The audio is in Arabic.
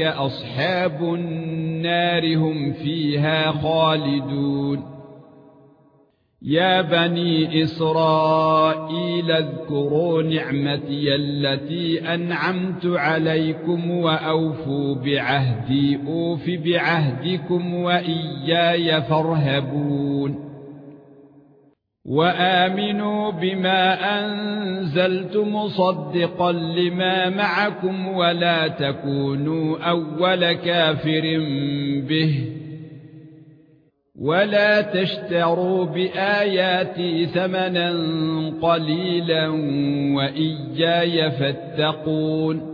أصحاب النار هم فيها خالدون يا بني اسرائيل اذكروا نعمتي التي انعمت عليكم واوفوا بعهدي اوف بعهدكم واياي فارهبون وآمنوا بما أنزلت مصدقا لما معكم ولا تكونوا أول كافر به. ولا تشتروا بآياتي ثمنا قليلا وإياي فاتقون.